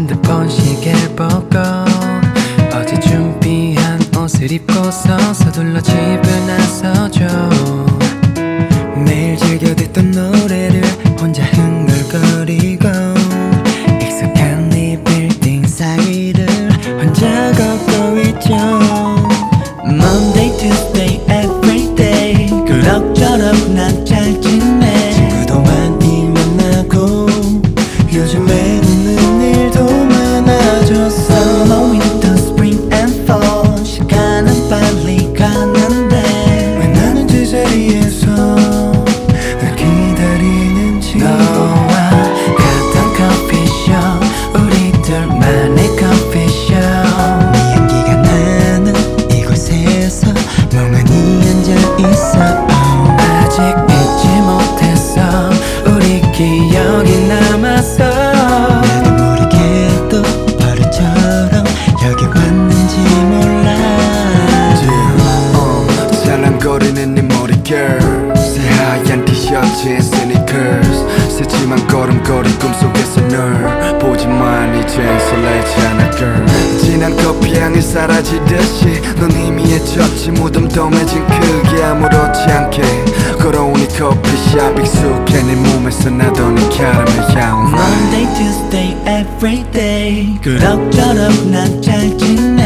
핸드폰 시계를 보고 어제 준비한 옷을 입고서 서둘러 집을 나서죠 티셔츠에 스니커스 새침한 걸음걸이 꿈속에서 널 보지만 이젠 설레지 않아 girl. 진한 커피향이 사라지듯이 넌 이미 해쳤지 무덤덤해진 그게 아무렇지 않게. 걸어오니 커피숍 익숙해 네 몸에서 나던 이 캐러멜 향. Monday, Tuesday, every day 그럭저럭 난잘 지내